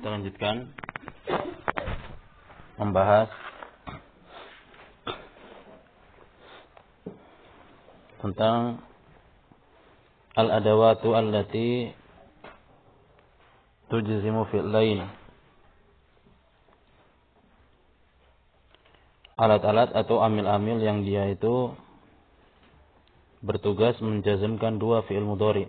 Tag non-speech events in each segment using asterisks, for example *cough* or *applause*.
Kita lanjutkan membahas tentang al-adawatu allati tujzimu fi'lain. Alat-alat atau amil-amil yang dia itu bertugas menjazmkan dua fi'il mudhari.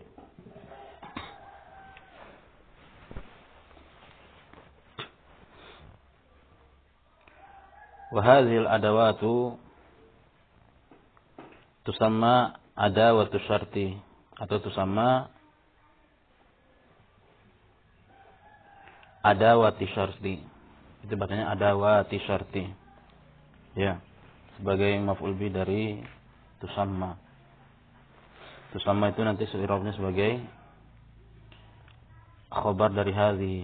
Wahazil adawatu tusamma adawatu syarti atau tusamma adawati syarti. Itu bacanya adawati syarti. Ya, sebagai maf'ul bi dari tusamma. Tusamma itu nanti i'rabnya sebagai khabar dari hadhi.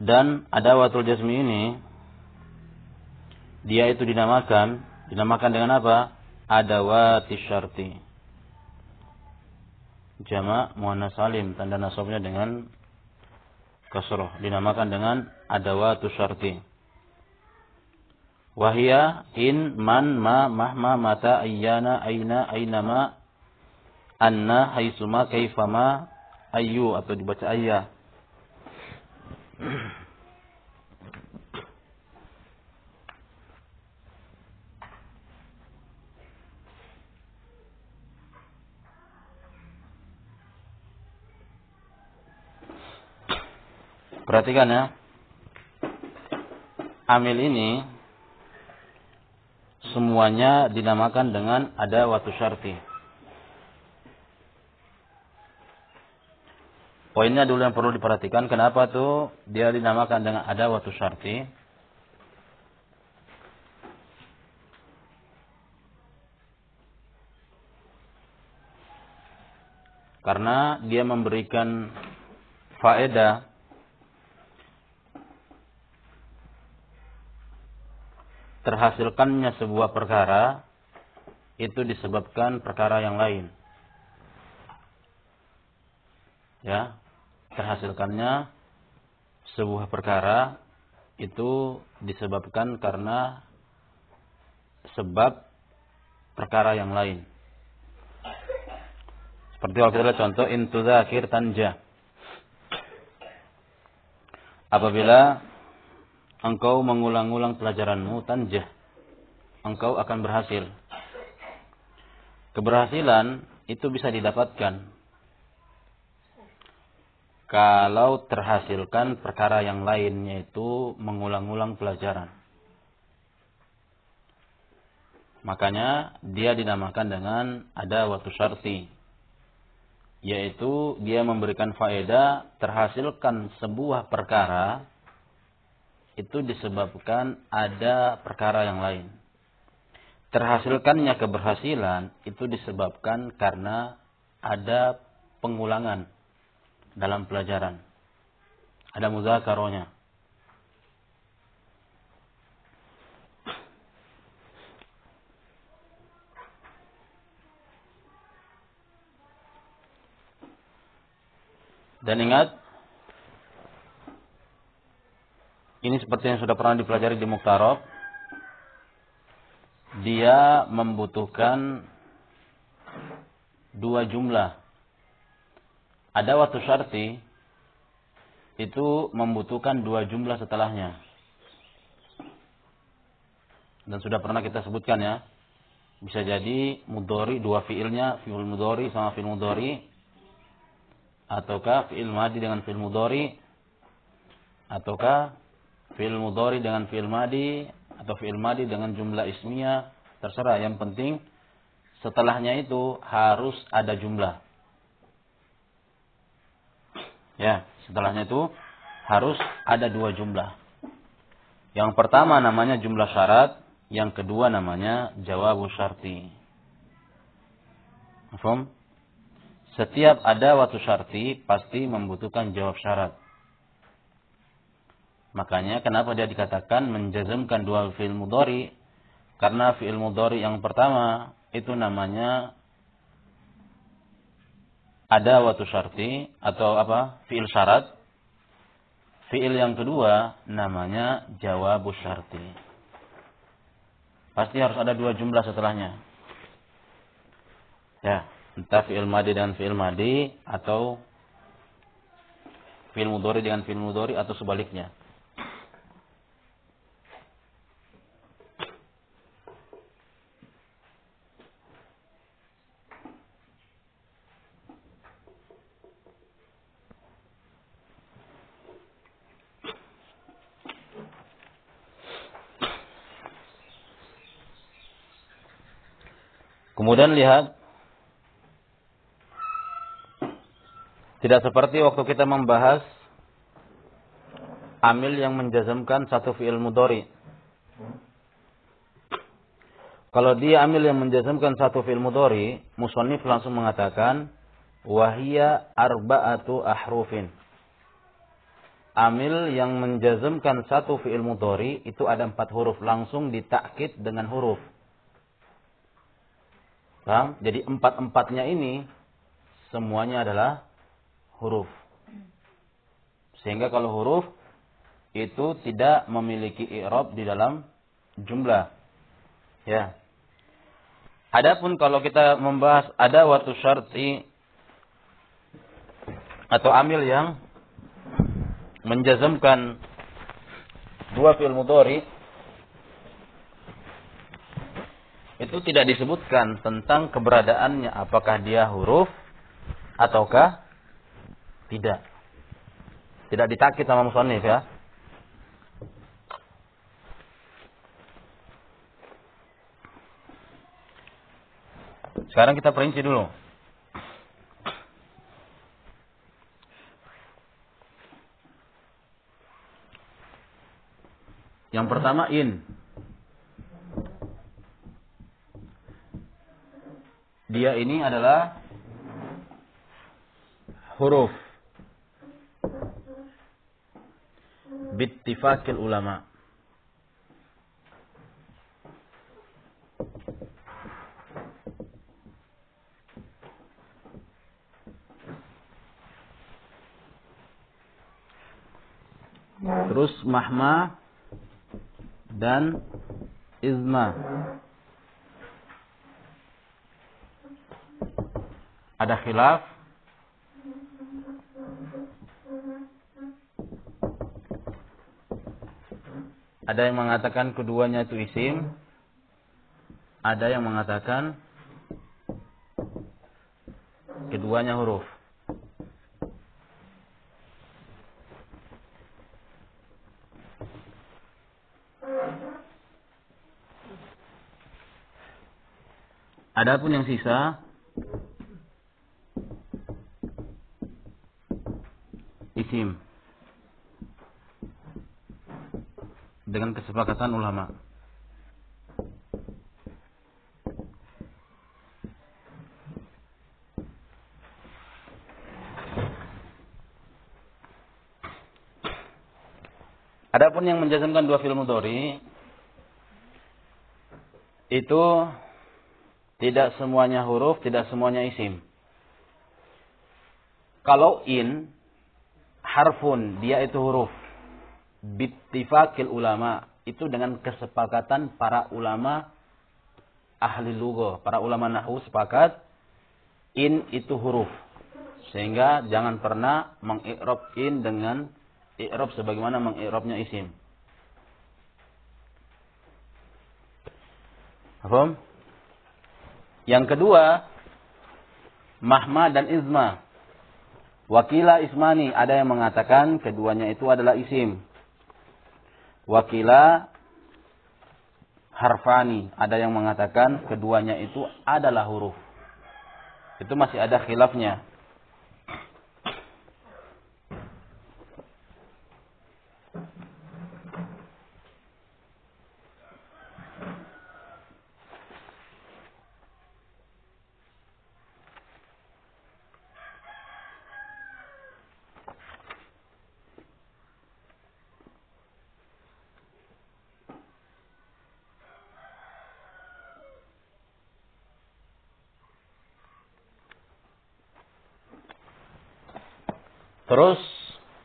Dan adawatul jazmi ini dia itu dinamakan dinamakan dengan apa? Adawati syarti. Jama' muannas salim tanda nasabnya dengan kasrah dinamakan dengan adawatu syarti. Wahia in man ma mahma mata ayyana aina ainama anna haitsuma kaifama ayu atau dibaca ayya *clears throat* Perhatikan ya. Amil ini semuanya dinamakan dengan ada waktu syarti. Poinnya dulu yang perlu diperhatikan, kenapa tuh dia dinamakan dengan ada waktu syarti? Karena dia memberikan faedah terhasilkannya sebuah perkara itu disebabkan perkara yang lain. Ya, terhasilkannya sebuah perkara itu disebabkan karena sebab perkara yang lain. Seperti waktu itu contoh intuzakir tanja. Apabila engkau mengulang-ulang pelajaranmu tanjah. Engkau akan berhasil. Keberhasilan itu bisa didapatkan kalau terhasilkan perkara yang lainnya itu mengulang-ulang pelajaran. Makanya dia dinamakan dengan ada waktu syarti. Yaitu dia memberikan faedah terhasilkan sebuah perkara itu disebabkan ada perkara yang lain. Terhasilkannya keberhasilan itu disebabkan karena ada pengulangan dalam pelajaran. Ada muzakaronya. Dan ingat, Ini seperti yang sudah pernah dipelajari di Muktarob. Dia membutuhkan dua jumlah. Ada waktu syarti itu membutuhkan dua jumlah setelahnya. Dan sudah pernah kita sebutkan ya. Bisa jadi mudori dua fiilnya, fiil mudori sama fiil mudori. Ataukah fiil madi dengan fiil mudori. Ataukah fi'il mudhari dengan fi'il madi atau fi'il madi dengan jumlah ismiyah terserah yang penting setelahnya itu harus ada jumlah ya setelahnya itu harus ada dua jumlah yang pertama namanya jumlah syarat yang kedua namanya jawab syarti? Setiap ada waktu syarti pasti membutuhkan jawab syarat. Makanya kenapa dia dikatakan menjazmkan dua fi'il mudhari? Karena fi'il mudhari yang pertama itu namanya ada waktu syarti atau apa? Fi'il syarat fiil yang kedua namanya jawab syarti. Pasti harus ada dua jumlah setelahnya. Ya, entah fiil madi dengan fiil madi atau fiil mudhari dengan fiil mudhari atau sebaliknya. Kemudian lihat tidak seperti waktu kita membahas amil yang menjazamkan satu fi'il mudhari. Kalau dia amil yang menjazamkan satu fi'il mudhari, musannif langsung mengatakan wahia arba'atu ahrufin. Amil yang menjazamkan satu fi'il mudhari itu ada empat huruf langsung ditakkid dengan huruf. Paham? Jadi empat-empatnya ini semuanya adalah huruf. Sehingga kalau huruf itu tidak memiliki i'rab di dalam jumlah. Ya. Adapun kalau kita membahas ada waktu syarti atau amil yang menjazamkan dua fi'il mudhari itu tidak disebutkan tentang keberadaannya apakah dia huruf ataukah tidak. Tidak ditakit sama musonif ya. Sekarang kita perinci dulu. Yang pertama in. Dia ini adalah huruf bittifaqil ulama Terus mahma dan izma. Ada khilaf? Ada yang mengatakan keduanya itu isim? Ada yang mengatakan keduanya huruf? Adapun yang sisa dengan kesepakatan ulama. Adapun yang menjazmkan dua film mudhari itu tidak semuanya huruf, tidak semuanya isim. Kalau in harfun, dia itu huruf. Bittifakil ulama, itu dengan kesepakatan para ulama ahli lugo, para ulama nahu sepakat in itu huruf. Sehingga jangan pernah mengi'rab in dengan i'rab sebagaimana mengi'rabnya isim. Paham? Yang kedua, mahma dan izma. Wakila ismani, ada yang mengatakan keduanya itu adalah isim. Wakila harfani, ada yang mengatakan keduanya itu adalah huruf. Itu masih ada khilafnya. Terus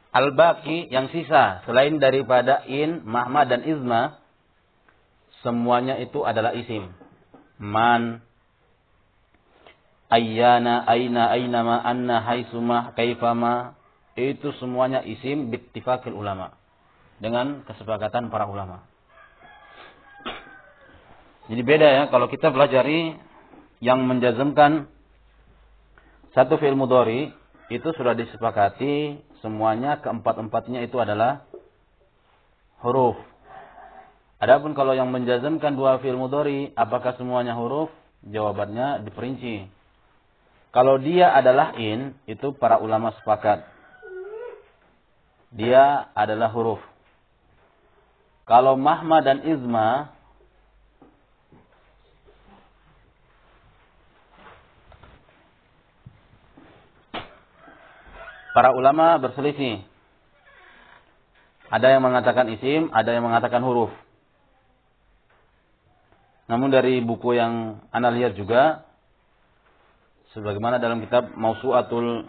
Al-baqi yang sisa selain daripada in, mahma dan izma semuanya itu adalah isim. Man ayyana aina ainama anna haitsuma kaifama itu semuanya isim bittifaqil ulama dengan kesepakatan para ulama. Jadi beda ya kalau kita pelajari yang menjazmkan satu fi'il mudhari itu sudah disepakati semuanya keempat-empatnya itu adalah huruf. Adapun kalau yang menjazmkan dua fi'il mudhari, apakah semuanya huruf? Jawabannya diperinci. Kalau dia adalah in, itu para ulama sepakat. Dia adalah huruf. Kalau mahma dan izma, para ulama berselisih. Ada yang mengatakan isim, ada yang mengatakan huruf. Namun dari buku yang Anda lihat juga, sebagaimana dalam kitab Mausu'atul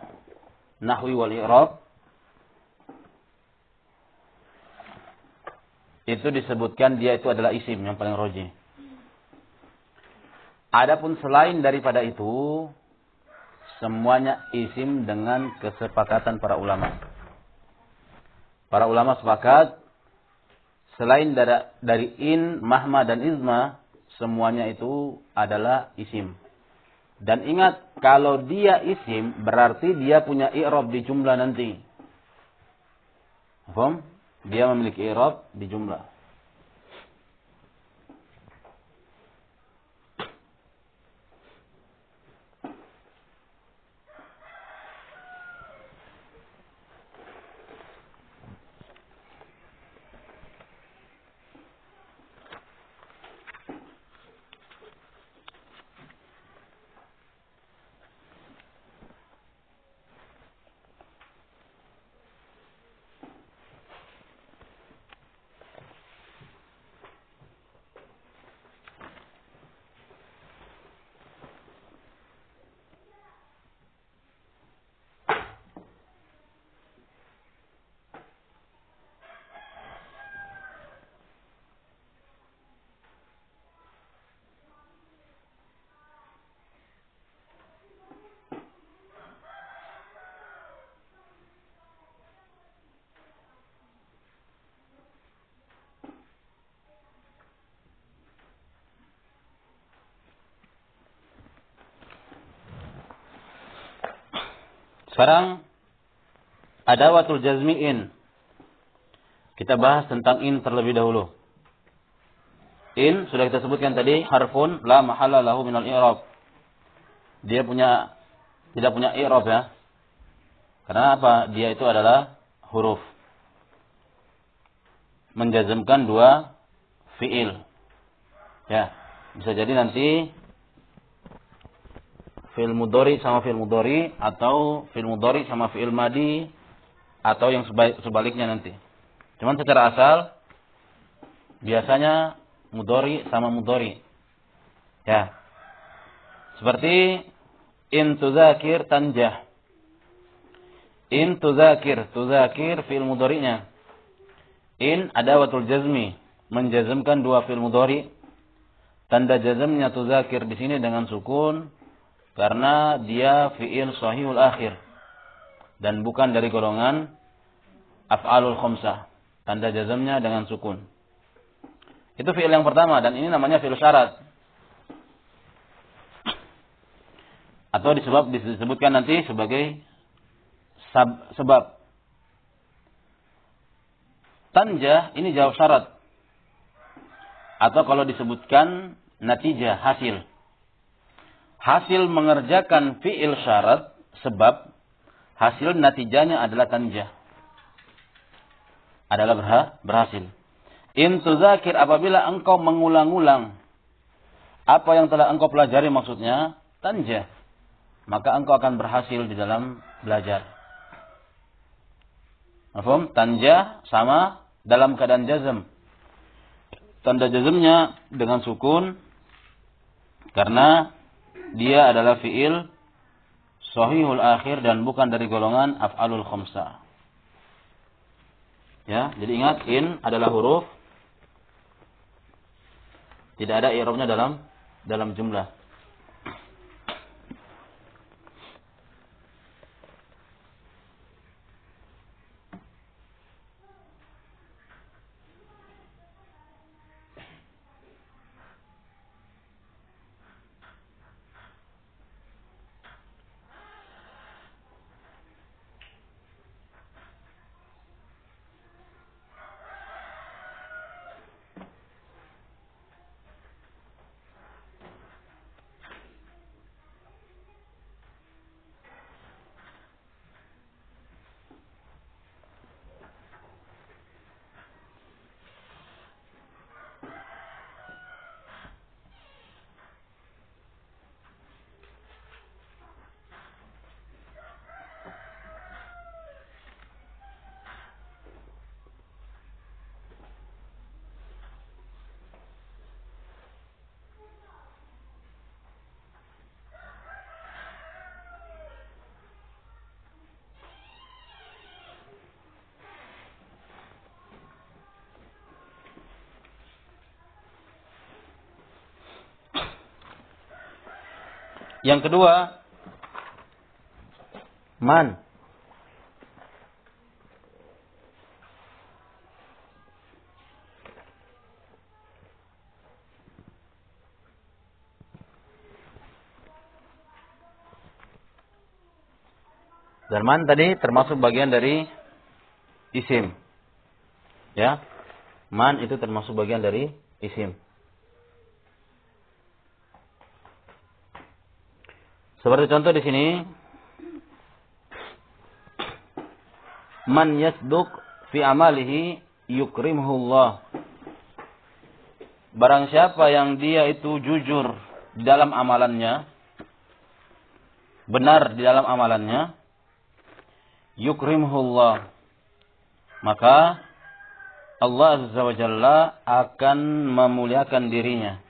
Nahwi wal I'rab, itu disebutkan dia itu adalah isim yang paling roji. Adapun selain daripada itu, semuanya isim dengan kesepakatan para ulama. Para ulama sepakat selain dari, dari in, mahma dan izma semuanya itu adalah isim. Dan ingat kalau dia isim berarti dia punya i'rab di jumlah nanti. Paham? Dia memiliki i'rab di jumlah. Sekarang ada watul jazmi'in. Kita bahas tentang in terlebih dahulu. In sudah kita sebutkan tadi harfun la mahala lahu minal i'rab. Dia punya tidak punya i'rab ya. Karena apa? Dia itu adalah huruf. Menjazmkan dua fiil. Ya, bisa jadi nanti fi'il mudhari sama fi'il mudhari atau fi'il mudhari sama fi'il madi atau yang sebaliknya nanti. Cuman secara asal biasanya mudhari sama mudhari. Ya. Seperti in tuzakir tanjah. In tuzakir, tuzakir fi'il mudhari'nya. In ada watul jazmi, menjazmkan dua fi'il mudhari. Tanda jazmnya tuzakir di sini dengan sukun karena dia fi'il sahihul akhir dan bukan dari golongan af'alul khamsah. Tanda jazamnya dengan sukun. Itu fi'il yang pertama dan ini namanya fi'il syarat. Atau disebab disebutkan nanti sebagai sab, sebab. Tanjah ini jawab syarat. Atau kalau disebutkan natijah hasil hasil mengerjakan fi'il syarat sebab hasil natijanya adalah tanjah. Adalah berhasil. In tuzakir apabila engkau mengulang-ulang apa yang telah engkau pelajari maksudnya tanjah. Maka engkau akan berhasil di dalam belajar. Mahfum? Tanjah sama dalam keadaan jazm. Tanda jazmnya dengan sukun karena dia adalah fi'il sahihul akhir dan bukan dari golongan af'alul khamsah. Ya, jadi ingat in adalah huruf tidak ada i'rabnya dalam dalam jumlah. Yang kedua, man. Dan man tadi termasuk bagian dari isim. Ya. Man itu termasuk bagian dari isim. Seperti contoh di sini, man yasduq fi amalihi yukrimhullah. Barang siapa yang dia itu jujur di dalam amalannya, benar di dalam amalannya, yukrimhullah. Maka Allah Azza wa Jalla akan memuliakan dirinya.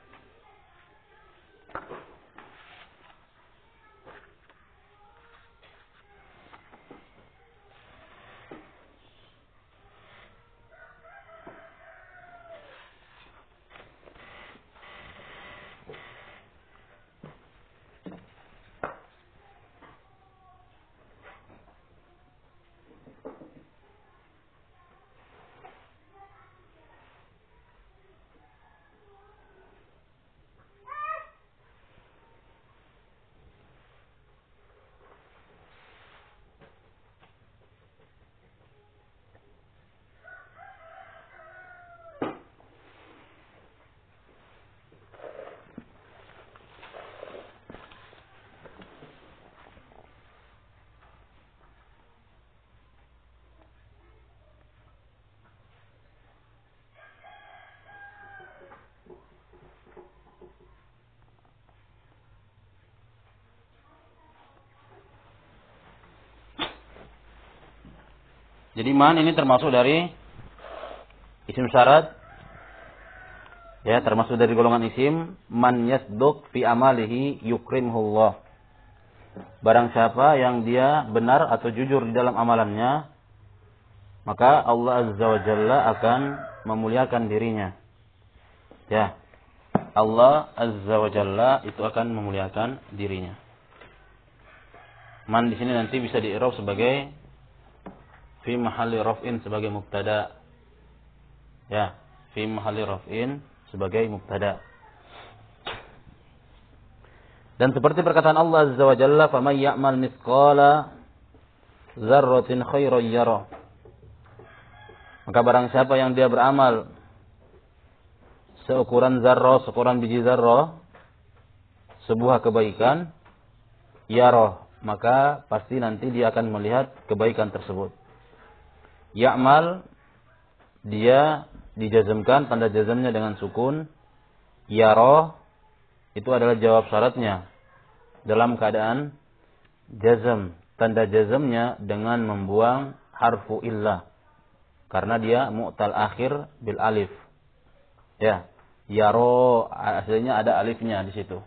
Jadi man ini termasuk dari isim syarat. Ya, termasuk dari golongan isim man yasduq fi amalihi yukrimhullah. Barang siapa yang dia benar atau jujur di dalam amalannya, maka Allah Azza wa Jalla akan memuliakan dirinya. Ya. Allah Azza wa Jalla itu akan memuliakan dirinya. Man di sini nanti bisa di sebagai fi mahalli raf'in sebagai mubtada. Ya, fi mahalli raf'in sebagai mubtada. Dan seperti perkataan Allah Azza wa Jalla, "Faman ya'mal mithqala dzarratin khairan yara." Maka barang siapa yang dia beramal seukuran zarrah, seukuran biji zarrah, sebuah kebaikan, yara, maka pasti nanti dia akan melihat kebaikan tersebut. Ya'mal dia dijazmkan tanda jazmnya dengan sukun. Yaro itu adalah jawab syaratnya dalam keadaan jazm. Tanda jazmnya dengan membuang harfu illah. Karena dia mu'tal akhir bil alif. Ya. Yaro aslinya ada alifnya di situ.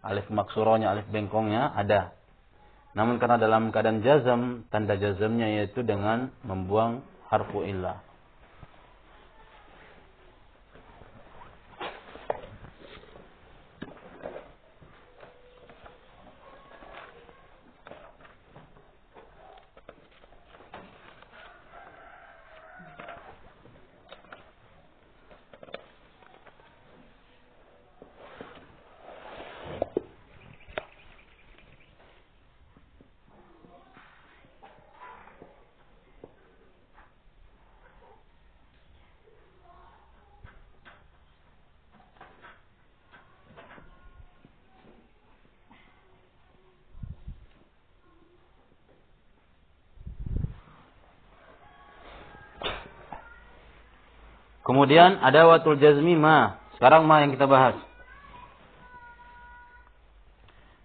Alif maksuronya, alif bengkongnya ada. Namun karena dalam keadaan jazam, tanda jazamnya yaitu dengan membuang harfu illah. Kemudian ada watul jazmi ma. Sekarang ma yang kita bahas.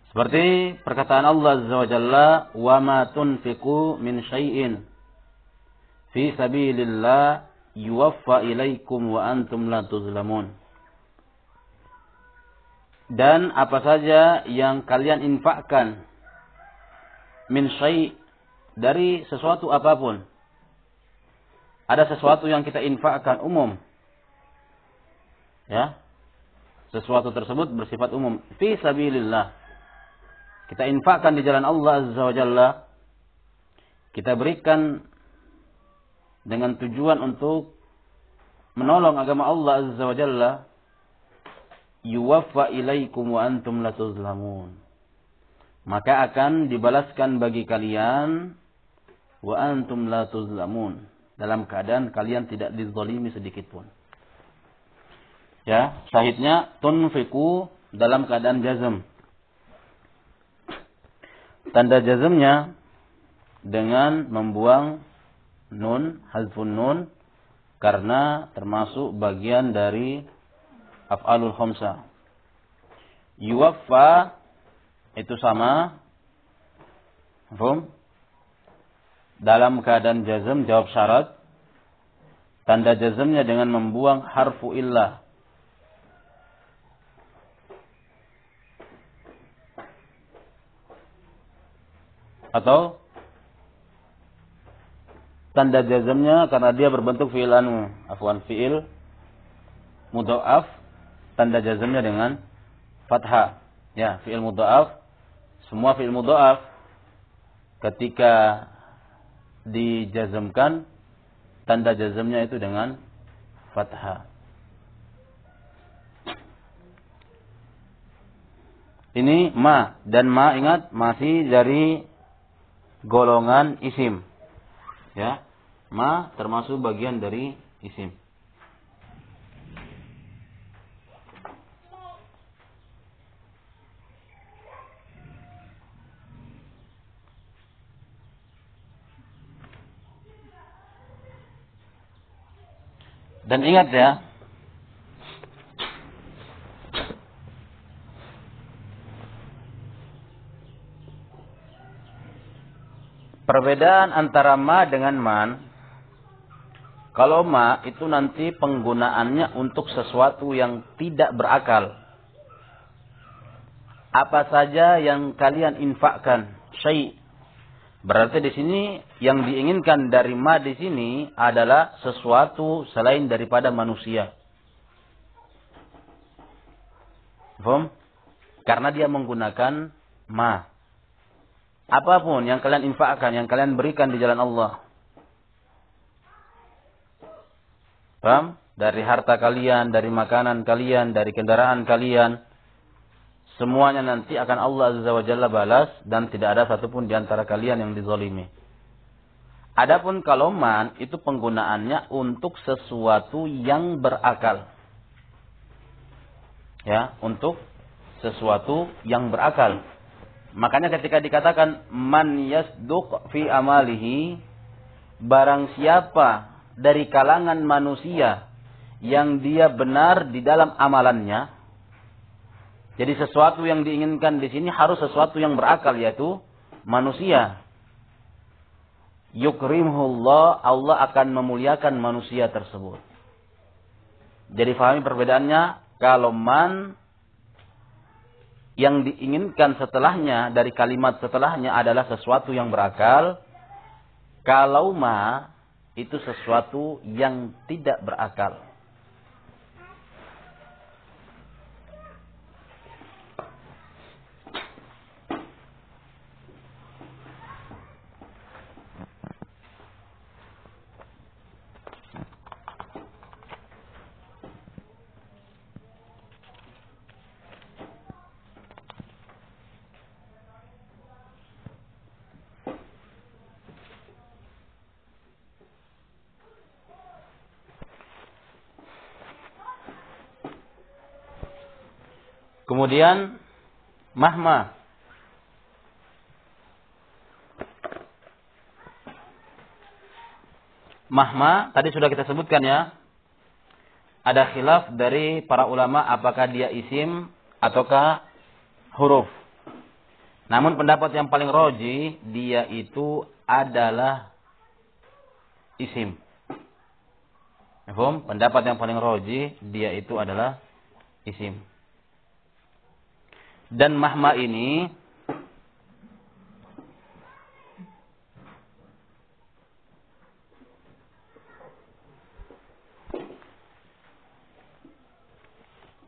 Seperti perkataan Allah Azza wa Jalla, "Wa ma tunfiqu min syai'in fi sabilillah yuwaffa ilaikum wa antum la tuzlamun." Dan apa saja yang kalian infakkan min syai' dari sesuatu apa pun. Ada sesuatu yang kita infakkan umum. Ya. Sesuatu tersebut bersifat umum. Fi sabilillah kita infakkan di jalan Allah Azza wa Jalla, kita berikan dengan tujuan untuk menolong agama Allah Azza wa Jalla, yuwaffa ilaikum wa antum la tuzlamun. Maka akan dibalaskan bagi kalian wa antum la tuzlamun. Dalam keadaan kalian tidak dizalimi sedikit pun. Ya, syahidnya tunfiku dalam keadaan jazm. Tanda jazmnya dengan membuang nun, hazfun nun karena termasuk bagian dari af'alul khamsa. Yuwaffa itu sama Fum? Dalam keadaan jazm jawab syarat. Tanda jazmnya dengan membuang harfu illah. Atau tanda jazamnya karena dia berbentuk fi'il anu. Afwan fi'il mudha'af tanda jazamnya dengan fathah. Ya fi'il mudha'af semua fi'il mudha'af. Ketika dijazamkan tanda jazamnya itu dengan fathah. Ini ma dan ma ingat masih dari golongan isim. Ya. Ma termasuk bagian dari isim. Dan ingat ya, Perbedaan antara ma dengan man. Kalau ma itu nanti penggunaannya untuk sesuatu yang tidak berakal. Apa saja yang kalian infakkan, syai. Berarti di sini yang diinginkan dari ma di sini adalah sesuatu selain daripada manusia. Faham? Karena dia menggunakan ma. Apa pun yang kalian infakkan, yang kalian berikan di jalan Allah. Paham? Dari harta kalian, dari makanan kalian, dari kendaraan kalian. Semuanya nanti akan Allah Azza wa Jalla balas dan tidak ada satupun di antara kalian yang dizolimi. Adapun kalau man itu penggunaannya untuk sesuatu yang berakal. Ya, untuk sesuatu yang berakal. Makanya ketika dikatakan man yasduq fi amalihi barang siapa dari kalangan manusia yang dia benar di dalam amalannya jadi sesuatu yang diinginkan di sini harus sesuatu yang berakal yaitu manusia. Yukrimullah Allah akan memuliakan manusia tersebut. Jadi fahami perbedaannya? Kalau man yang diinginkan setelahnya dari kalimat setelahnya adalah sesuatu yang berakal. Kalau ma itu sesuatu yang tidak berakal. Kemudian mahma. Mahma tadi sudah kita sebutkan ya. ada khilaf dari para ulama apakah dia isim ataukah huruf. Namun pendapat yang paling roji, dia itu adalah isim. Pendapat yang paling roji, dia itu adalah isim. Dan mahma ini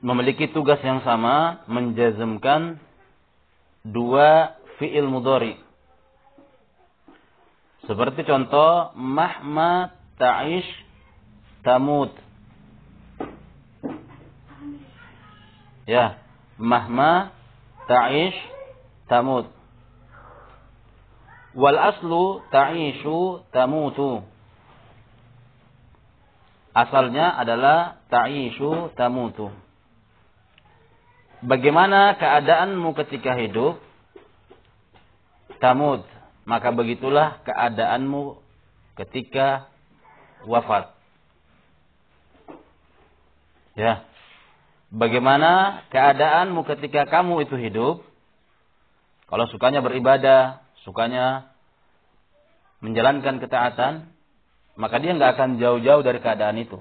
memiliki tugas yang sama menjazmkan dua fi'il mudhari. Seperti contoh mahma ta'ish tamut. Ya, mahma ta'ish tamut. Wal aslu ta'ishu tamutu. Asalnya adalah ta'ishu tamutu. Bagaimana keadaanmu ketika hidup? Tamud. Maka begitulah keadaanmu ketika wafat. Ya. Bagaimana keadaanmu ketika kamu itu hidup? Kalau sukanya beribadah, sukanya menjalankan ketaatan, maka dia nggak akan jauh-jauh dari keadaan itu.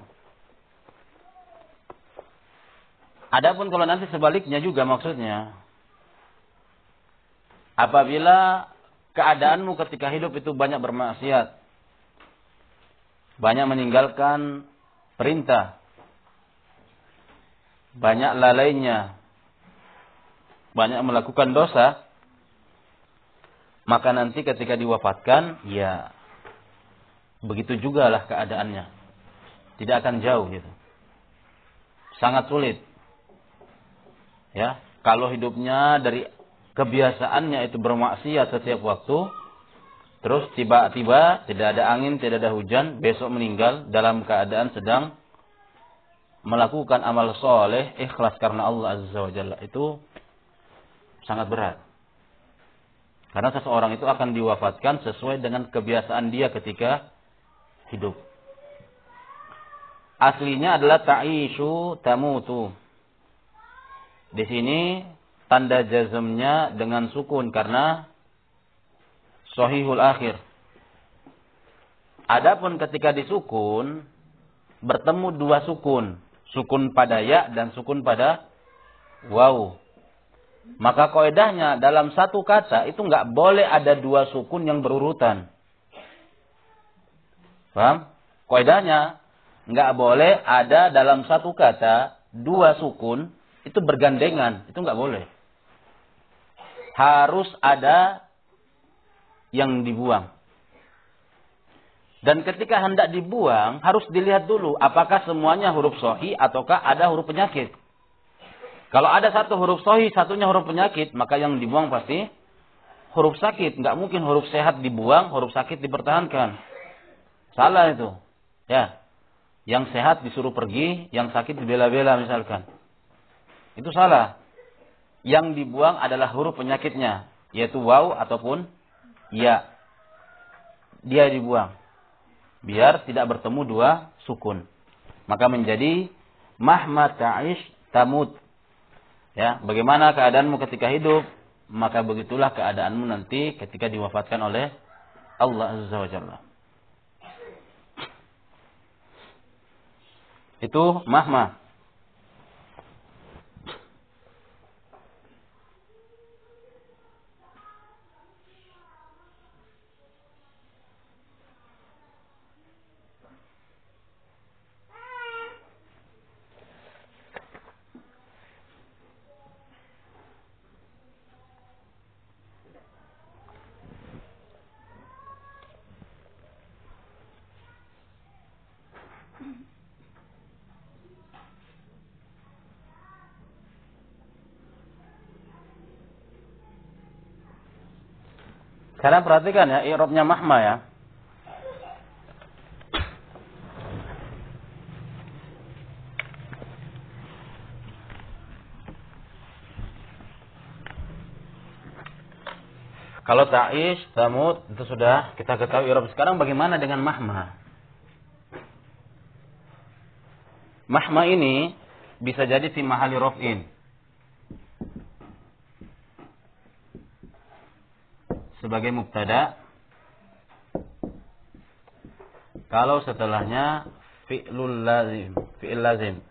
Adapun kalau nanti sebaliknya juga maksudnya. Apabila keadaanmu ketika hidup itu banyak bermaksiat. Banyak meninggalkan perintah. Banyak lalainya. Banyak melakukan dosa. Maka nanti ketika diwafatkan, ya begitu juga lah keadaannya. Tidak akan jauh gitu. Sangat sulit Ya, kalau hidupnya dari kebiasaannya itu bermaksiat setiap waktu, terus tiba-tiba tidak ada angin, tidak ada hujan, besok meninggal dalam keadaan sedang melakukan amal soleh, ikhlas karena Allah Azza wa Jalla itu sangat berat. Karena seseorang itu akan diwafatkan sesuai dengan kebiasaan dia ketika hidup. Aslinya adalah ta'ishu tamutu. Di sini tanda jazmnya dengan sukun karena sahihul akhir. Adapun ketika disukun bertemu dua sukun, sukun pada ya dan sukun pada waw. Maka koedahnya dalam satu kata itu nggak boleh ada dua sukun yang berurutan. Paham? Koedahnya nggak boleh ada dalam satu kata dua sukun itu bergandengan, itu nggak boleh. Harus ada yang dibuang. Dan ketika hendak dibuang, harus dilihat dulu apakah semuanya huruf sohi ataukah ada huruf penyakit. Kalau ada satu huruf sohi, satunya huruf penyakit, maka yang dibuang pasti huruf sakit. Nggak mungkin huruf sehat dibuang, huruf sakit dipertahankan. Salah itu. Ya. Yang sehat disuruh pergi, yang sakit dibela-bela misalkan. Itu salah. Yang dibuang adalah huruf penyakitnya, yaitu waw ataupun ya. Dia dibuang. Biar tidak bertemu dua sukun. Maka menjadi mahma ta'ish tamut. Ya, bagaimana keadaanmu ketika hidup, maka begitulah keadaanmu nanti ketika diwafatkan oleh Allah Azza wa Jalla. Itu mahma. Sekarang perhatikan ya, i'rabnya mahma ya. Kalau ta'ish, tamut, itu sudah kita ketahui i'rab. Sekarang bagaimana dengan mahma? Mahma ini bisa jadi fi mahali rof'in. Sebagai mubtada. Kalau setelahnya fi'lul lazim, fi'il lazim.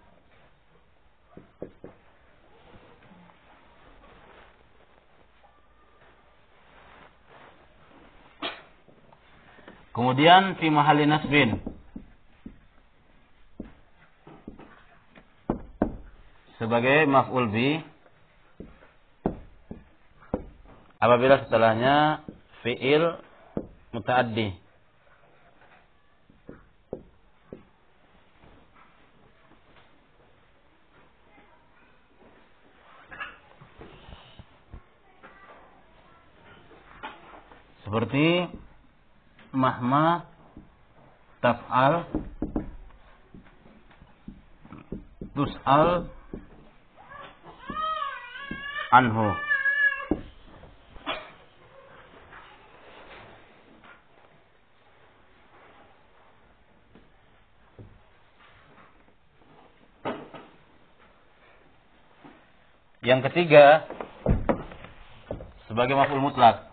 Kemudian fi mahalli nasbin. Sebagai maf'ul bi apabila setelahnya fi'il mutaaddi. Seperti mahma taf'al tus'al anhu Yang ketiga sebagai maf'ul mutlak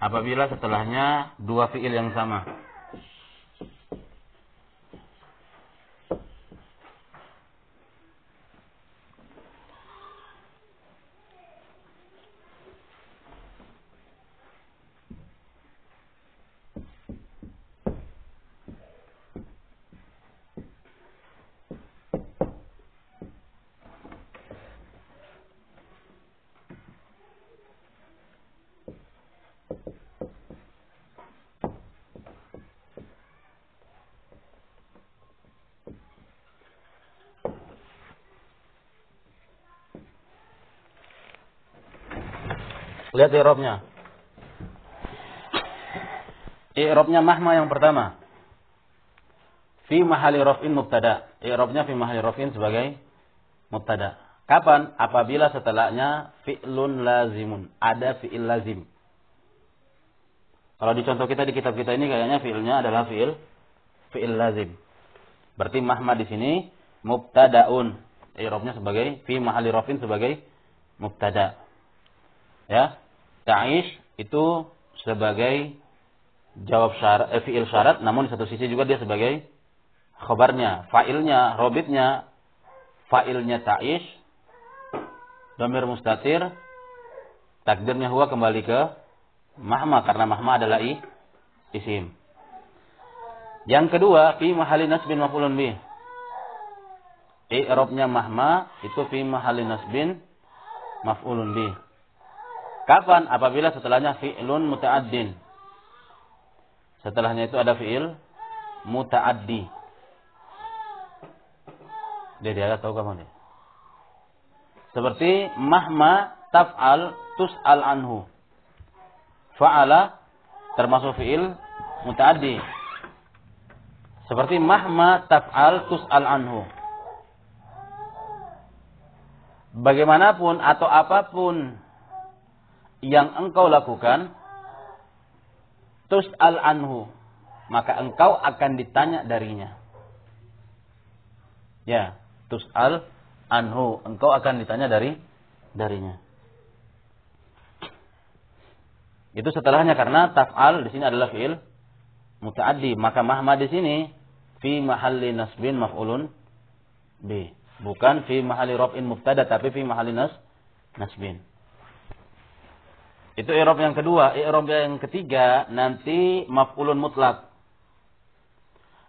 apabila setelahnya dua fiil yang sama. Lihat i'rabnya. I'rabnya mahma yang pertama. Fi mahali raf'in mubtada. I'rabnya fi mahali raf'in sebagai mubtada. Kapan? Apabila setelahnya fi'lun lazimun. Ada fi'il lazim. Kalau di contoh kita di kitab kita ini kayaknya fi'ilnya adalah fi'il fi'il lazim. Berarti mahma di sini mubtadaun. I'rabnya sebagai fi mahali raf'in sebagai mubtada. Ya. Ta'ish itu sebagai jawab syarat, eh, fi'il syarat, namun di satu sisi juga dia sebagai khabarnya, fa'ilnya, robitnya, fa'ilnya ta'ish, domir mustatir, takdirnya huwa kembali ke mahma, karena mahma adalah i, isim. Yang kedua, fi mahali nasbin maf'ulun bih. I'rabnya mahma itu fi mahali nasbin maf'ulun bih. Kapan? Apabila setelahnya fi'lun muta'addin. Setelahnya itu ada fi'il muta'addi. Dia dia tahu kamu nih. Seperti mahma taf'al tus'al anhu. Fa'ala termasuk fi'il muta'addi. Seperti mahma taf'al tus'al anhu. Bagaimanapun atau apa pun yang engkau lakukan al anhu maka engkau akan ditanya darinya. Ya al anhu engkau akan ditanya dari darinya. Itu setelahnya karena taf'al di sini adalah fi'il mutaaddi. Maka mahma di sini fi mahalli nasbin maf'ulun bi. Bukan fi mahalli raf'in mubtada tapi fi mahalli nas nasbin itu i'rab yang kedua. I'rab yang ketiga nanti maf'ulun mutlak.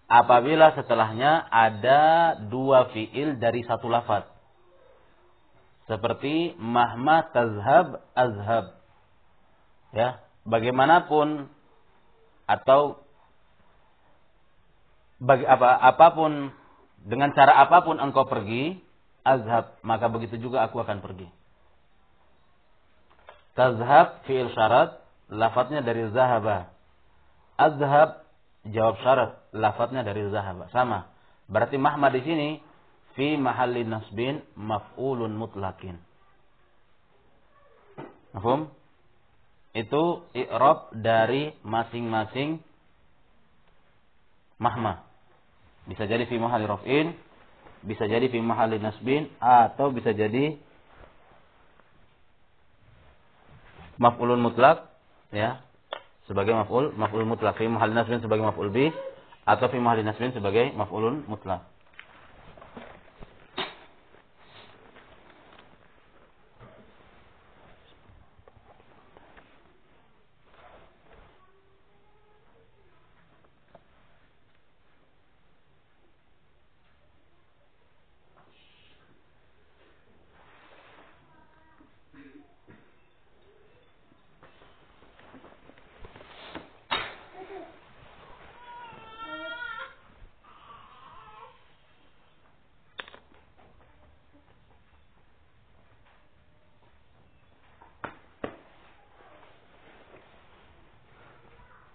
Apabila setelahnya ada dua fi'il dari satu lafaz. Seperti mahma tazhab azhab. Ya, bagaimanapun atau bagi apa apa pun dengan cara apa pun engkau pergi azhab maka begitu juga aku akan pergi Tazhab fi'il syarat, lafadznya dari zahaba. Azhab jawab syarat, lafadznya dari zahaba. Sama. Berarti mahma di sini fi mahalli nasbin maf'ulun mutlakin. Mafhum? itu i'rab dari masing-masing mahma. Bisa jadi fi mahalli raf'in, bisa jadi fi mahalli nasbin atau bisa jadi maf'ulun mutlak ya sebagai maf'ul maf'ul mutlak fi mahalli nasbin sebagai maf'ul bi atau fi mahalli nasbin sebagai maf'ulun mutlak.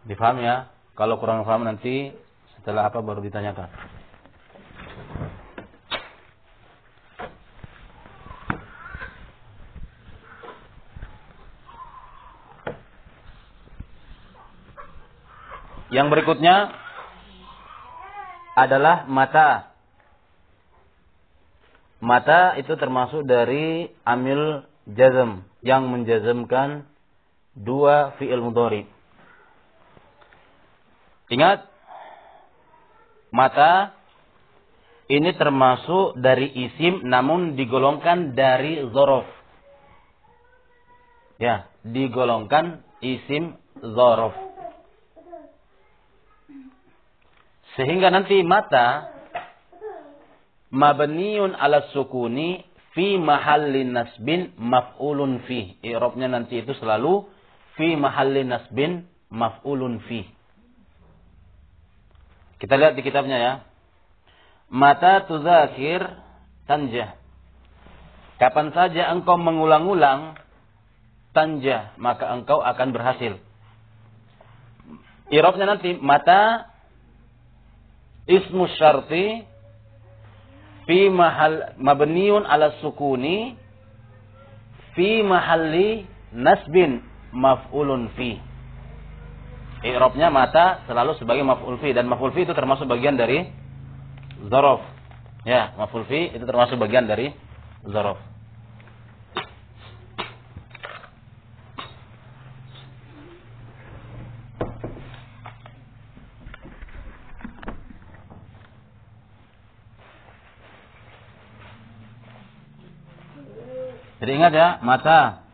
Difaham ya? Kalau kurang paham nanti setelah apa baru ditanyakan. Yang berikutnya adalah mata. Mata itu termasuk dari amil jazm yang menjazmkan dua fi'il mudhari. Ingat, mata ini termasuk dari isim namun digolongkan dari zorof. Ya, digolongkan isim zorof. Sehingga nanti mata mabniun ala sukuni fi mahallin nasbin maf'ulun fi. I'rabnya nanti itu selalu fi mahallin nasbin maf'ulun fi. Kita lihat di kitabnya ya. Mata tuzakir tanjah. Kapan saja engkau mengulang-ulang tanjah, maka engkau akan berhasil. Irobnya nanti mata ismu syarti fi mahal mabniun ala sukuni fi mahalli nasbin maf'ulun fi. I'rabnya mata selalu sebagai maf'ul fi dan maf'ul fi itu termasuk bagian dari zorof. Ya, maf'ul fi itu termasuk bagian dari zorof. Jadi ingat ya, mata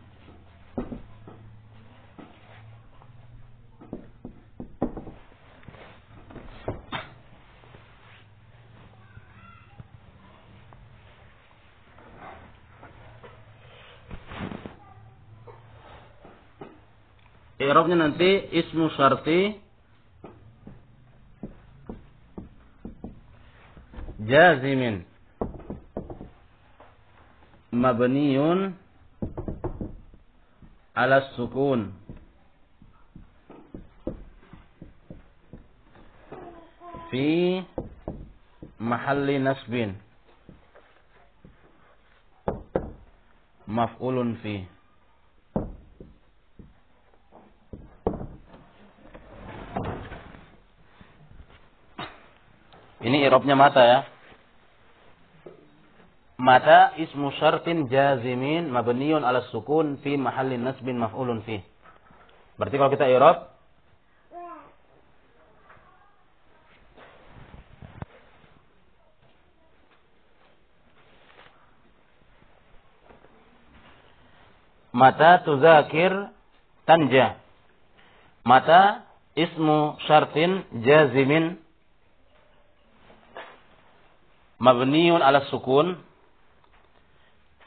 nanti ismu syarti. Jazimin. Mabniun ala sukun. Fi mahalli nasbin. Maf'ulun fi Ini irobnya mata ya. Mata ismu syartin jazimin mabniun ala sukun fi mahallin nasbin maf'ulun fi. Berarti kalau kita irob Mata tuzakir tanja. Mata ismu syartin jazimin mabniun ala sukun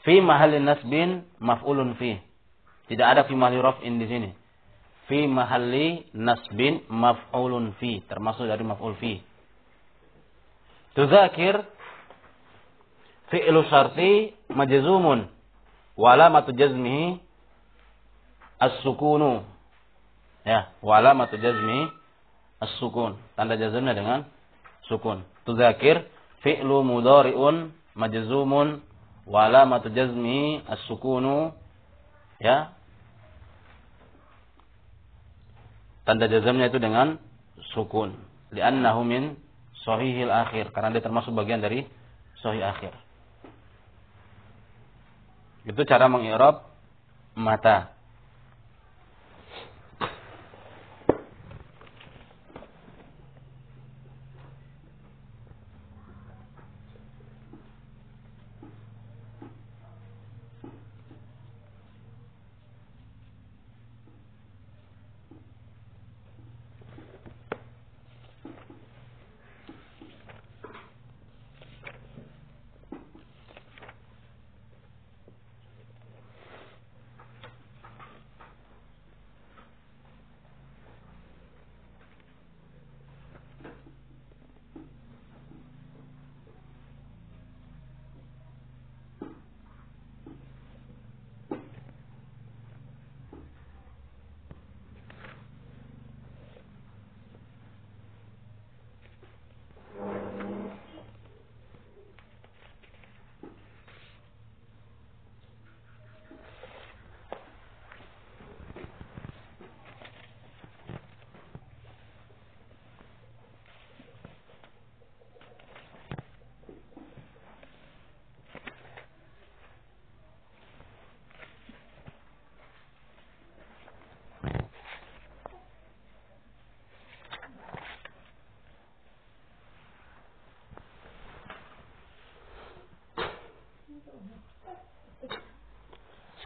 fi mahallin nasbin maf'ulun fi. Tidak ada fi mahalli raf'in di sini. Fi mahalli nasbin maf'ulun fi, termasuk dari maf'ul fi. Tuzakir fi'lu syarti majzumun wa alamatu jazmihi as-sukunu. Ya, wa alamatu jazmihi as-sukun. Tanda jazmnya dengan sukun. Tuzakir fi'lu mudhari'un majzumun wa alamatu jazmi as-sukunu ya tanda jazamnya itu dengan sukun. Li'annahu min sahihil akhir. Karena dia termasuk bagian dari sahih akhir. Itu cara mengi'rab mata.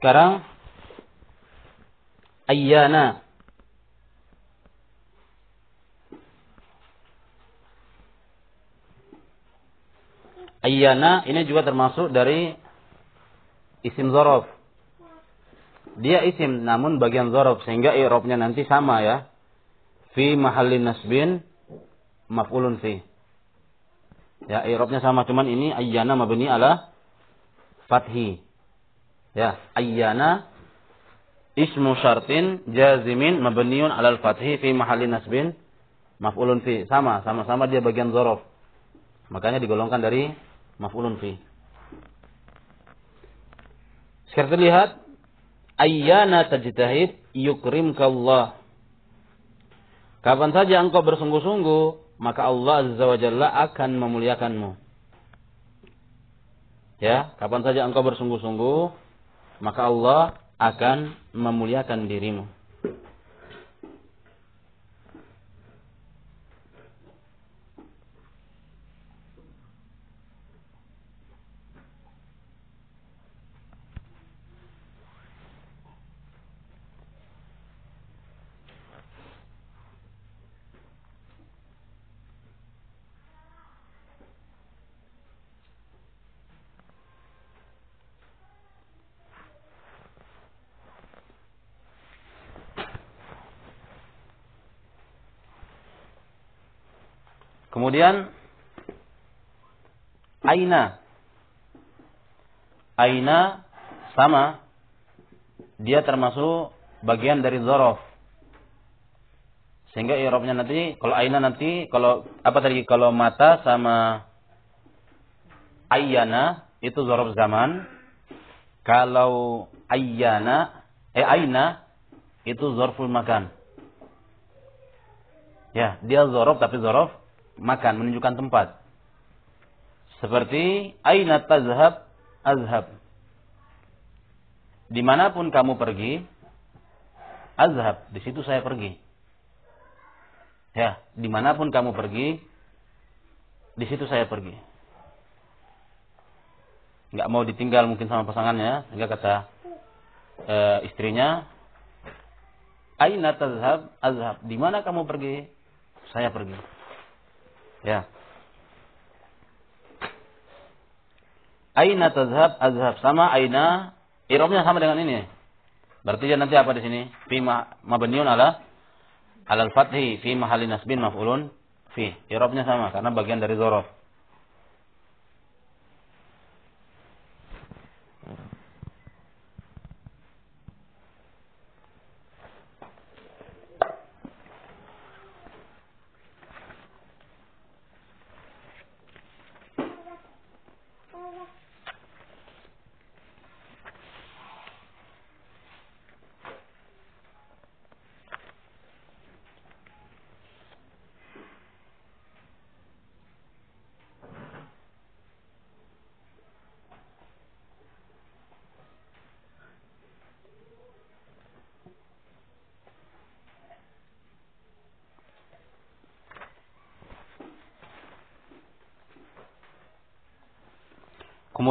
Sekarang ayyana Ayyana ini juga termasuk dari isim zorof. Dia isim namun bagian zorof sehingga i'rabnya nanti sama ya. Fi mahallin nasbin maf'ulun fi. Ya, i'rabnya sama cuman ini ayyana mabni ala fathi. Ya, ayyana ismu syartin jazimin mabniun alal fathi fi mahalli nasbin maf'ulun fi. Sama, sama-sama dia bagian zorof. Makanya digolongkan dari maf'ulun fi. Sekarang terlihat ayyana tajtahid yukrimkallah. Kapan saja engkau bersungguh-sungguh, maka Allah Azza wa Jalla akan memuliakanmu. Ya, kapan saja engkau bersungguh-sungguh, maka Allah akan memuliakan dirimu. Kemudian aina. Aina sama dia termasuk bagian dari zorof. Sehingga i'rabnya nanti kalau aina nanti kalau apa tadi kalau mata sama ayana itu zorof zaman. Kalau ayana eh aina itu zorful makan. Ya, dia zorof tapi zorof makan, menunjukkan tempat. Seperti aina tazhab azhab. Di mana pun kamu pergi, azhab, di situ saya pergi. Ya, di mana pun kamu pergi, di situ saya pergi. Nggak mau ditinggal mungkin sama pasangannya, sehingga kata e, istrinya, Aina tazhab azhab. Di mana kamu pergi? Saya pergi. Ya. Aina tazhab azhab sama aina irobnya sama dengan ini. Berarti dia nanti apa di sini? Fi mabniun ala alal fathi fi mahalli nasbin maf'ulun fi. Irobnya sama karena bagian dari zorof.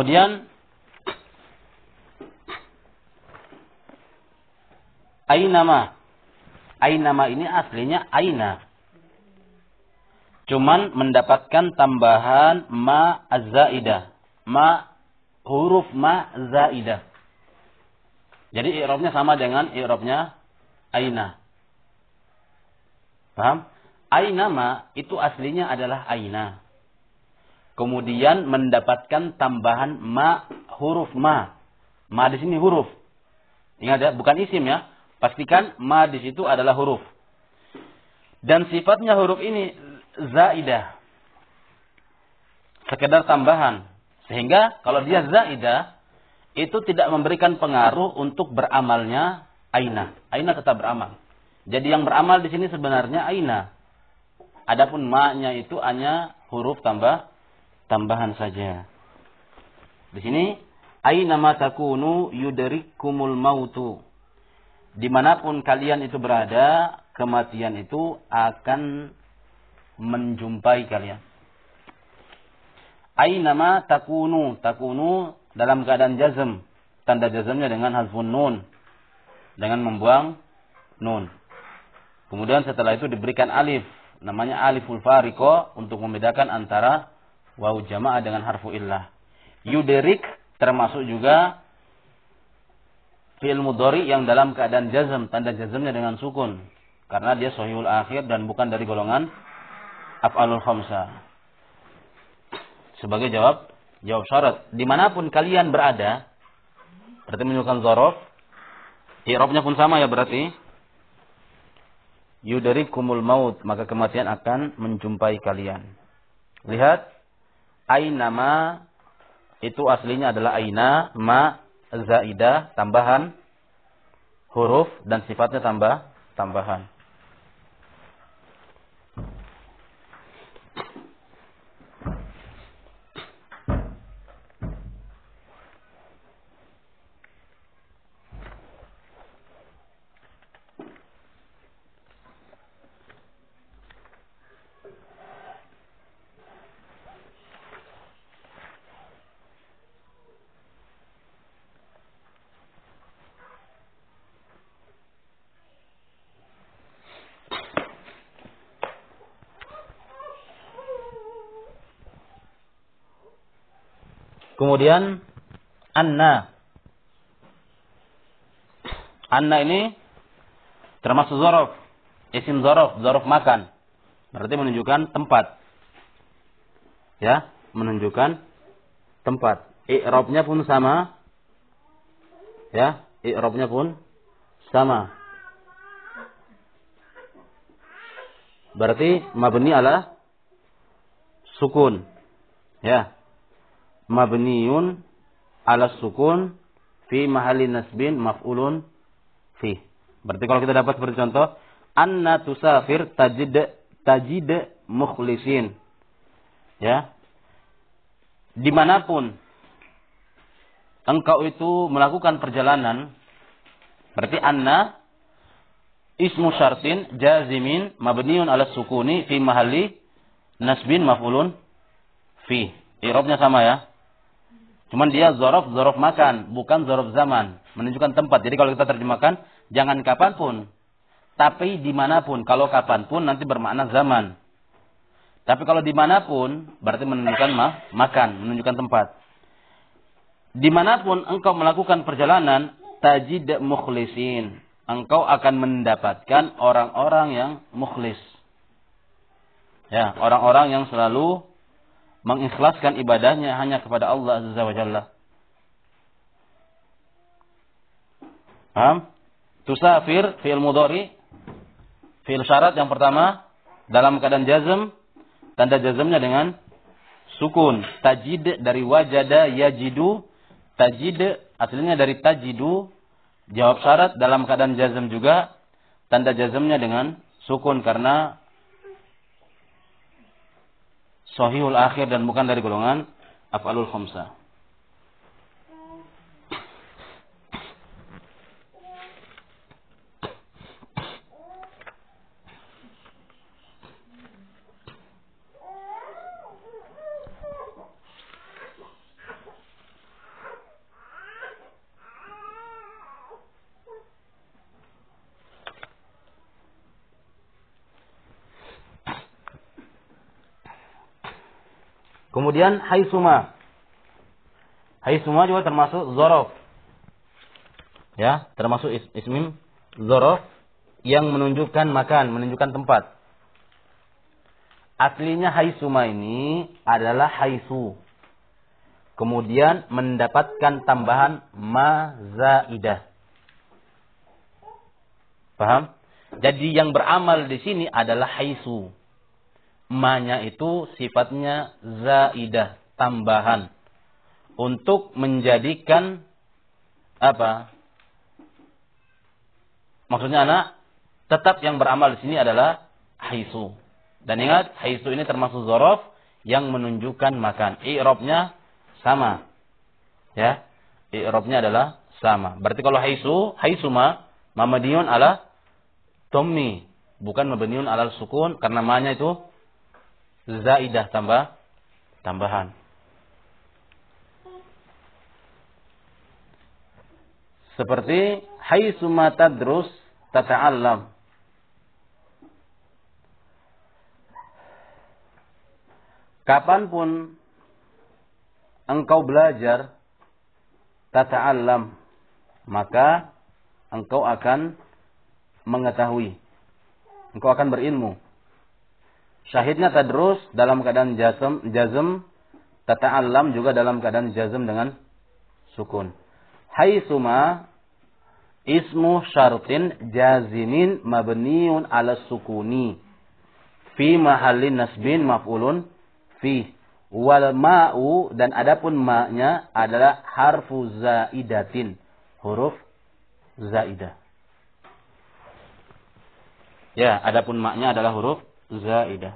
Kemudian Ainama. Ainama ini aslinya aina. Cuman mendapatkan tambahan ma azaidah. Ma huruf ma zaidah. Jadi i'rabnya sama dengan i'rabnya aina. Paham? Ainama itu aslinya adalah aina. Kemudian mendapatkan tambahan ma huruf ma. Ma di sini huruf. Ingat ya, bukan isim ya. Pastikan ma di situ adalah huruf. Dan sifatnya huruf ini zaidah. Sekedar tambahan. Sehingga kalau dia zaidah, itu tidak memberikan pengaruh untuk beramalnya aina. Aina tetap beramal. Jadi yang beramal di sini sebenarnya aina. Adapun ma-nya itu hanya huruf tambah tambahan saja. Di sini aina ma takunu yudrikumul mautu. Di mana pun kalian itu berada, kematian itu akan menjumpai kalian. Ainama takunu, takunu dalam keadaan jazm. Tanda jazmnya dengan hazfun nun. Dengan membuang nun. Kemudian setelah itu diberikan alif. Namanya aliful fariko untuk membedakan antara waw jamaah dengan harfu illah. Yuderik termasuk juga fi'il mudhari yang dalam keadaan jazm, tanda jazmnya dengan sukun. Karena dia sohihul akhir dan bukan dari golongan af'alul khamsa. Sebagai jawab jawab syarat, di mana pun kalian berada, berarti menunjukkan zorof, i'rabnya pun sama ya berarti. Yudarikumul maut, maka kematian akan menjumpai kalian. Lihat, ainama itu aslinya adalah aina, ma, zaidah, tambahan, huruf, dan sifatnya tambah, tambahan. Kemudian anna. Anna ini termasuk zorof. Isim zorof, zorof makan. Berarti menunjukkan tempat. Ya, menunjukkan tempat. I'rabnya pun sama. Ya, i'rabnya pun sama. Berarti mabni ala sukun. Ya mabniun ala sukun fi mahalli nasbin maf'ulun fi. Berarti kalau kita dapat seperti contoh, anna tusafir tajid tajid mukhlisin. Ya. Di mana pun engkau itu melakukan perjalanan, berarti anna ismu syartin jazimin mabniun ala sukuni fi mahalli nasbin maf'ulun fi. Irobnya sama ya. Cuman dia zorof, zorof makan, bukan zorof zaman. Menunjukkan tempat. Jadi kalau kita terjemahkan, jangan kapan pun. Tapi di mana pun. Kalau kapan pun nanti bermakna zaman. Tapi kalau di mana pun, berarti menunjukkan ma makan, menunjukkan tempat. Di mana pun engkau melakukan perjalanan, tajid mukhlisin. Engkau akan mendapatkan orang-orang yang mukhlis. Ya, orang-orang yang selalu mengikhlaskan ibadahnya hanya kepada Allah Azza wa Jalla. Paham? Tusafir fi'il mudhari fi'il syarat yang pertama dalam keadaan jazm tanda jazmnya dengan sukun tajid dari wajada yajidu tajid aslinya dari tajidu jawab syarat dalam keadaan jazm juga tanda jazmnya dengan sukun karena sahihul akhir dan bukan dari golongan af'alul khamsah. Kemudian haisuma. Haisuma juga termasuk zorof. Ya, termasuk is ismim zorof yang menunjukkan makan, menunjukkan tempat. Aslinya haisuma ini adalah haisu. Kemudian mendapatkan tambahan mazaidah. Paham? Jadi yang beramal di sini adalah haisu. Ma-nya itu sifatnya zaidah, tambahan. Untuk menjadikan apa? Maksudnya anak, tetap yang beramal di sini adalah haisu. Dan ingat, haisu ini termasuk zorof yang menunjukkan makan. I'robnya sama. Ya. I'robnya adalah sama. Berarti kalau haisu, haisuma, mamadiun ala tommi. Bukan mabniun ala sukun. Karena namanya itu zaidah tambah tambahan. Seperti haisuma tadrus tata'allam. Kapan pun engkau belajar tata'allam, maka engkau akan mengetahui. Engkau akan berilmu. Syahidnya tadrus dalam keadaan jazm, jazm tata'allam juga dalam keadaan jazm dengan sukun. Haitsuma ismu syartin jazimin mabniun ala sukuni. Fi mahallin nasbin maf'ulun fi. Wal ma'u dan adapun ma'nya adalah harfu zaidatin huruf zaidah. Ya adapun maknya adalah huruf zaidah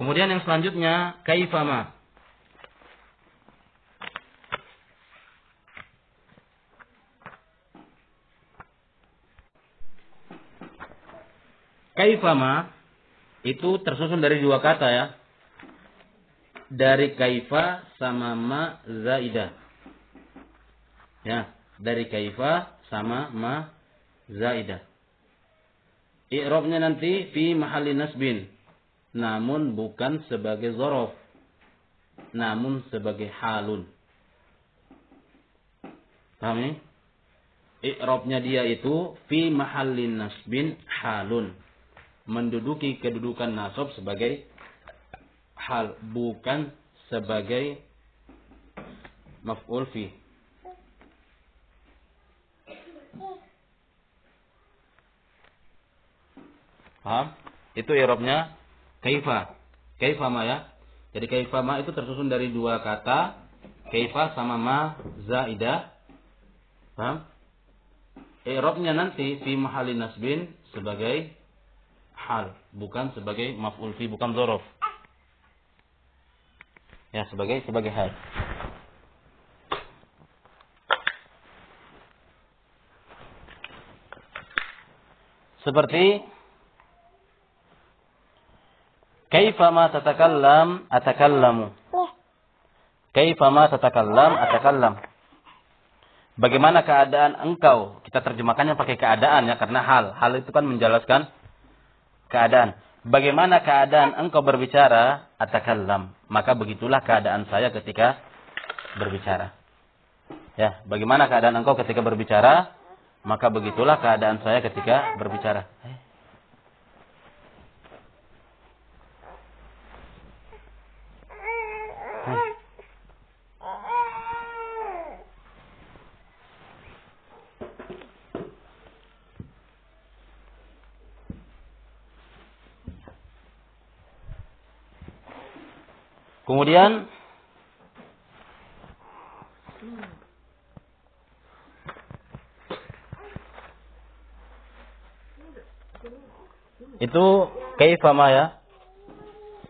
Kemudian yang selanjutnya kaifama Kaifama itu tersusun dari dua kata ya. Dari kaifa sama ma zaidah. Ya, dari kaifa sama ma zaidah. I'rabnya nanti fi mahalli nasbin. Namun bukan sebagai zorof. Namun sebagai halun. Paham ini? I'rabnya dia itu fi mahallin nasbin halun menduduki kedudukan nasab sebagai hal bukan sebagai maf'ul fi. Paham? Itu i'rabnya kaifa. Kaifa ma ya. Jadi kaifa ma itu tersusun dari dua kata, kaifa sama ma zaidah. Paham? I'rabnya nanti fi mahali nasbin sebagai hal, bukan sebagai maf'ul fi, bukan zorof. Ya, sebagai sebagai hal. Seperti Kaifa ma tatakallam atakallamu. Kaifa ma tatakallam atakallam. Bagaimana keadaan engkau? Kita terjemahkannya pakai keadaan ya karena hal. Hal itu kan menjelaskan keadaan. Bagaimana keadaan engkau berbicara? Atakallam. Maka begitulah keadaan saya ketika berbicara. Ya, bagaimana keadaan engkau ketika berbicara? Maka begitulah keadaan saya ketika berbicara. Eh. Kemudian itu kaifama ya.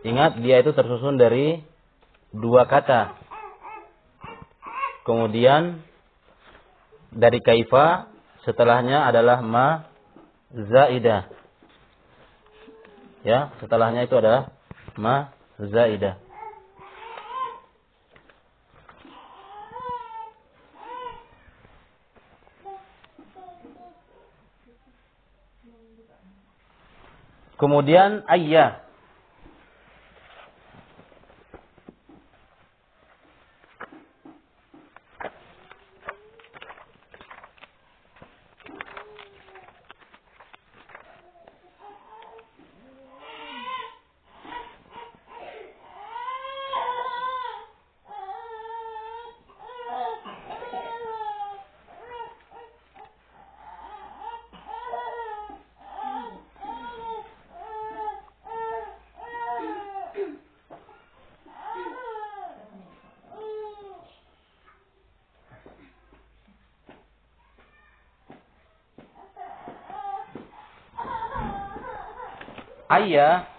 Ingat dia itu tersusun dari dua kata. Kemudian dari kaifa setelahnya adalah ma zaidah. Ya, setelahnya itu adalah ma zaidah. Kemudian ayya. Ayah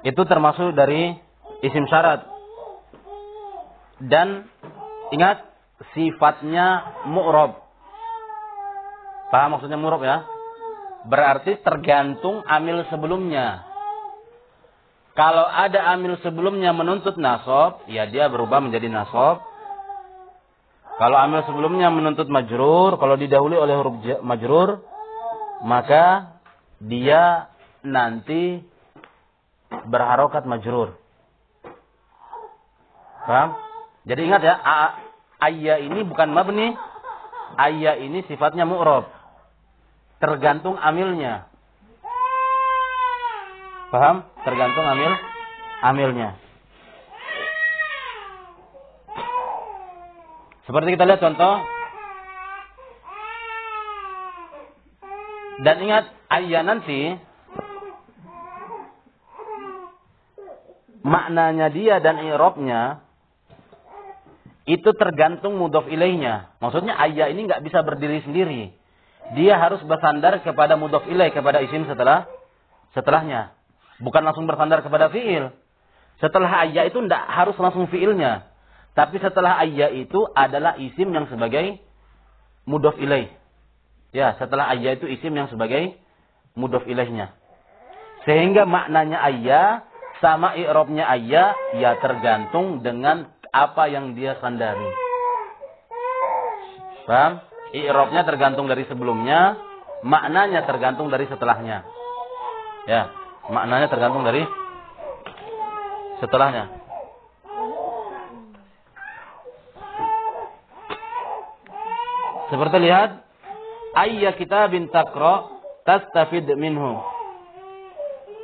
itu termasuk dari isim syarat. Dan ingat sifatnya mu'rob. Paham maksudnya mu'rob ya? Berarti tergantung amil sebelumnya. Kalau ada amil sebelumnya menuntut nasob, ya dia berubah menjadi nasob. Kalau amil sebelumnya menuntut majrur, kalau didahului oleh huruf majrur, maka dia nanti berharokat majrur. Paham? Jadi ingat ya, ayya ini bukan mabni. Ayya ini sifatnya mu'rob. Tergantung amilnya. Paham? Tergantung amil amilnya. Seperti kita lihat contoh Dan ingat ayat nanti maknanya dia dan i'rabnya itu tergantung mudhof ilaihnya. Maksudnya ayat ini nggak bisa berdiri sendiri. Dia harus bersandar kepada mudhof ilaih kepada isim setelah setelahnya. Bukan langsung bersandar kepada fiil. Setelah ayat itu tidak harus langsung fiilnya. Tapi setelah ayat itu adalah isim yang sebagai mudhof ilaih. Ya, setelah ayah itu isim yang sebagai mudhof ilaihnya. Sehingga maknanya ayah sama i'rabnya ayah ya tergantung dengan apa yang dia sandari. Paham? I'rabnya tergantung dari sebelumnya, maknanya tergantung dari setelahnya. Ya, maknanya tergantung dari setelahnya. Seperti lihat ayya kitabin takra tastafid minhu.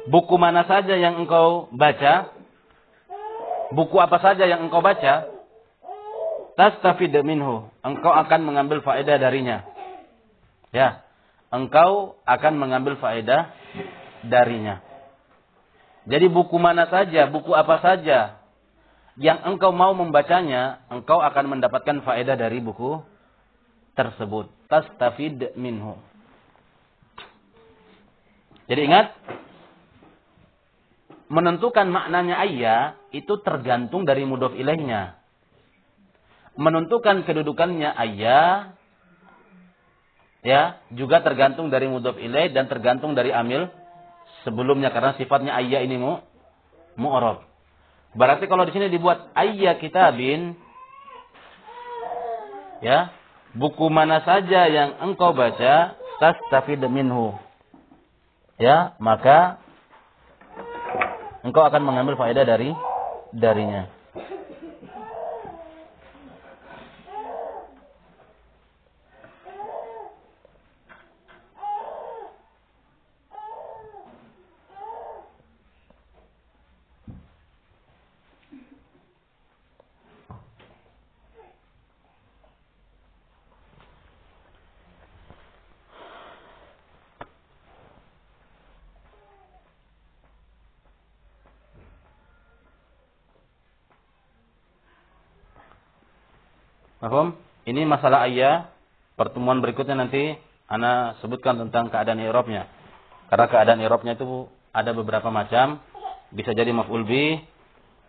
Buku mana saja yang engkau baca, buku apa saja yang engkau baca, tastafid minhu. Engkau akan mengambil faedah darinya. Ya, engkau akan mengambil faedah darinya. Jadi buku mana saja, buku apa saja yang engkau mau membacanya, engkau akan mendapatkan faedah dari buku tersebut. Tastafid minhu. Jadi ingat, menentukan maknanya ayya itu tergantung dari mudhof ilaihnya. Menentukan kedudukannya ayya ya juga tergantung dari mudhof ilaih dan tergantung dari amil sebelumnya karena sifatnya ayya ini mu mu'rab. Berarti kalau di sini dibuat ayya kitabin ya buku mana saja yang engkau baca tastafid minhu. Ya maka engkau akan mengambil faedah dari darinya Mahfum? Ini masalah ayah. Pertemuan berikutnya nanti Ana sebutkan tentang keadaan Eropnya. Karena keadaan Eropnya itu ada beberapa macam. Bisa jadi maf'ul bi,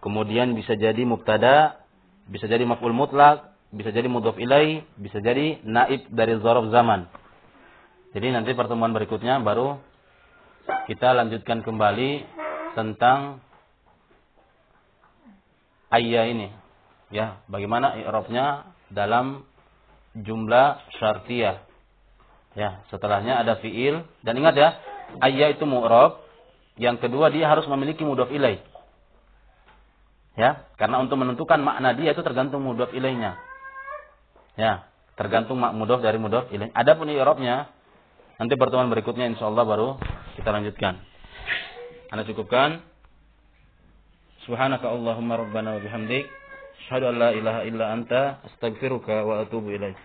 kemudian bisa jadi mubtada, bisa jadi maf'ul mutlak, bisa jadi mudhof ilai, bisa jadi naib dari zorof zaman. Jadi nanti pertemuan berikutnya baru kita lanjutkan kembali tentang ayah ini. Ya, bagaimana i'rabnya dalam jumlah syartiyah. Ya, setelahnya ada fiil dan ingat ya, ayya itu mu'rab. Yang kedua dia harus memiliki mudhaf ilaih. Ya, karena untuk menentukan makna dia itu tergantung mudhaf ilaihnya. Ya, tergantung mudhaf dari mudhaf ilaih. Adapun i'rabnya nanti pertemuan berikutnya insyaallah baru kita lanjutkan. Anda cukupkan. Subhanaka Allahumma rabbana wa bihamdik. Asyhadu an la ilaha illa anta astaghfiruka wa atubu ilaik.